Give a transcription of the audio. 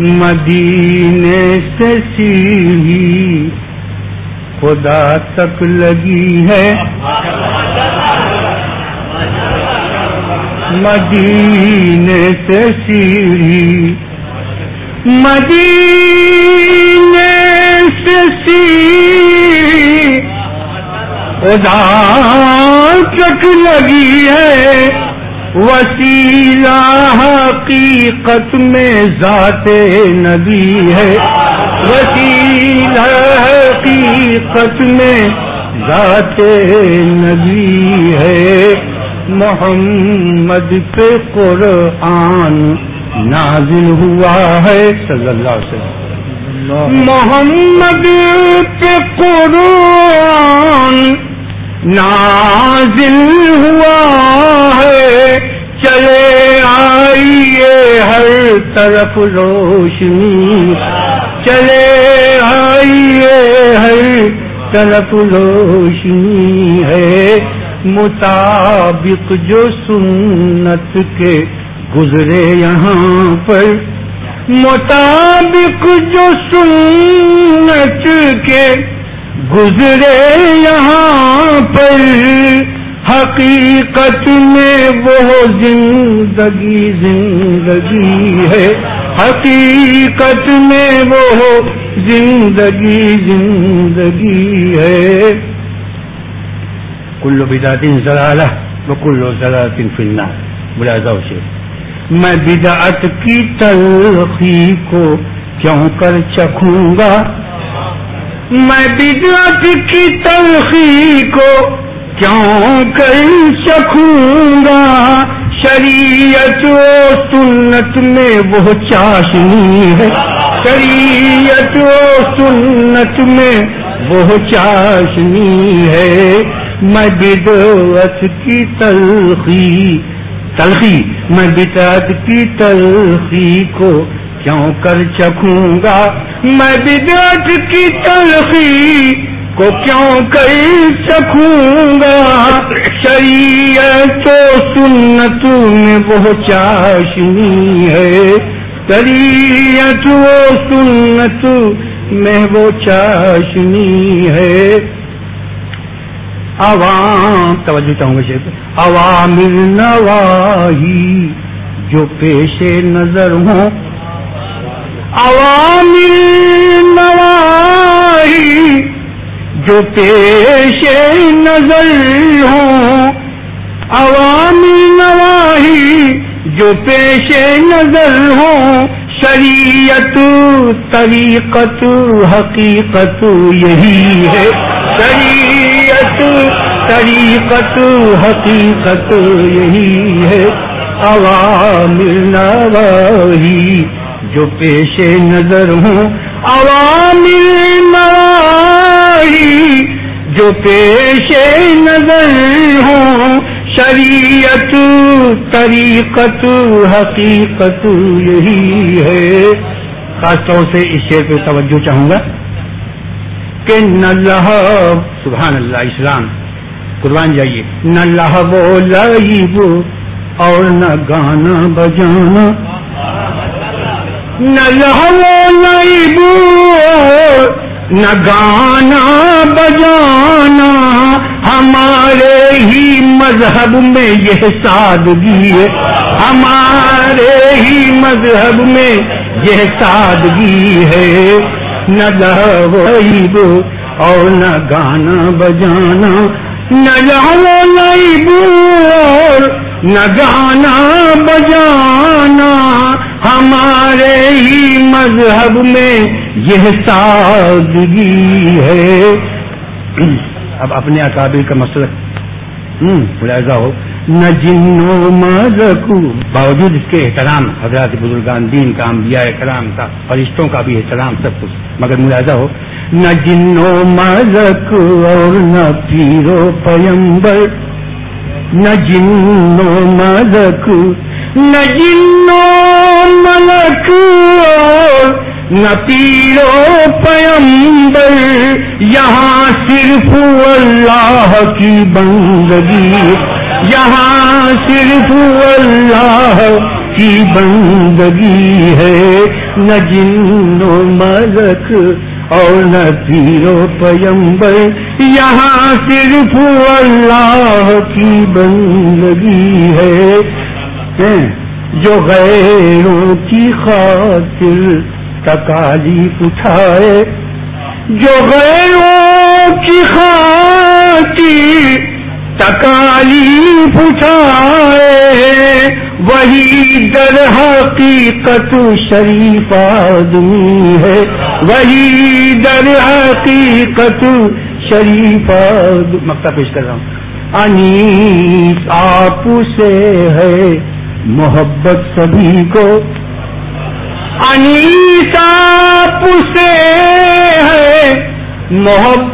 مدینے سے سیڑھی خدا تک لگی ہے۔ مدینے سے سیڑھی۔ مدینے سے سیڑھی خدا تک لگی ہے۔ وسیلہ حقیقت میں ذات نبی ہے۔ وسیلہ حقیقت میں ذات نبی ہے۔ محمد پہ قرآن نازل ہوا ہے۔ صلی اللہ علیہ وسلم۔ محمد پہ قرآن نازل ہوا طرف روشنی چلے آئیے ہر طرف روشنی ہے مطابق جو سنت کے گزرے یہاں پر مطابق جو سنت کے گزرے یہاں پر حقیقت میں وہ زندگی زندگی زندگی ہے۔ حقیقت میں وہ زندگی زندگی ہے۔ کلو بدعتن ضلالہ وہ کلو ضلالتن فلنا بلا جاؤ سے۔ میں بدعت کی تلخی کو کیوں کر چکھوں گا؟ میں بدعت کی تلخی کو کیوں کر سکوں گا؟ شریعت و سنت میں وہ چاشنی ہے۔ شریعت و سنت میں وہ چاشنی ہے۔ میں بدعت کی تلخی تلخی، میں بدعت کی تلخی کو کیوں کر چکھوں گا؟ میں بدعت کی تلخی کو کیوں کر سکوں گا شریعت و سنت میں وہ چاشنی ہے۔ شریعت و سنت میں وہ چاشنی ہے۔ عوام، توجہ چاہوں گا شیخ۔ عوامل نواہی جو پیش نظر ہوں۔ عوامی نواہی جو پیش نظر ہوں، عوامی نواہی جو پیش نظر ہوں، شریعت، طریقت، حقیقت، یہی ہے۔ شریعت، طریقت، حقیقت، یہی ہے۔ عوامل نواہی جو پیش نظر ہوں، عوامی نوائی جو پیش نظر ہوں، شریعت، طریقت، حقیقت، یہی ہے۔ خاص طور سے اس شعر پہ توجہ چاہوں گا کہ نہ لہب، سبحان اللہ، اسلام۔ قربان جائیے۔ نہ لہب و لعیب اور نہ گانا بجانا۔ نہ لہو نہ گانا بجانا، ہمارے ہی مذہب میں یہ سادگی ہے۔ ہمارے ہی مذہب میں یہ سادگی ہے۔ نہ لہو اور نہ گانا بجانا، نہ لہو اور نہ گانا بجانا، ہمارے ہی مذہب میں یہ سادگی ہے۔ اب اپنے اکابر کا مسئلہ۔ ملاحظہ ہو۔ نہ جنو مذہب باوجود اس کے احترام حضرات بزرگان دین کا، انبیاء کرام کا، فرشتوں کا بھی احترام سب کچھ۔ مگر ملاحظہ ہو، نہ جنو مذہب اور نہ پیرو پیمبر نہ جنو ملک، نہ جنو ملک، نہ پیرو پیمبر، یہاں صرف اللہ کی بندگی، یہاں صرف اللہ کی بندگی ہے۔ نہ جن و ملک اور نہ پیرو پیمبر یہاں صرف اللہ کی بندگی ہے۔ جو غیروں کی خاطر تکالیف اٹھائے۔ جو غیروں کی خاطر تکالیف اٹھائے، وہی در حقیقت شریف آدمی ہے۔ وہی در حقیقت شریف مکہ پیش کر رہا ہوں. انیس، آپ سے ہے محبت سبھی کو. انیس، آپ سے ہے محبت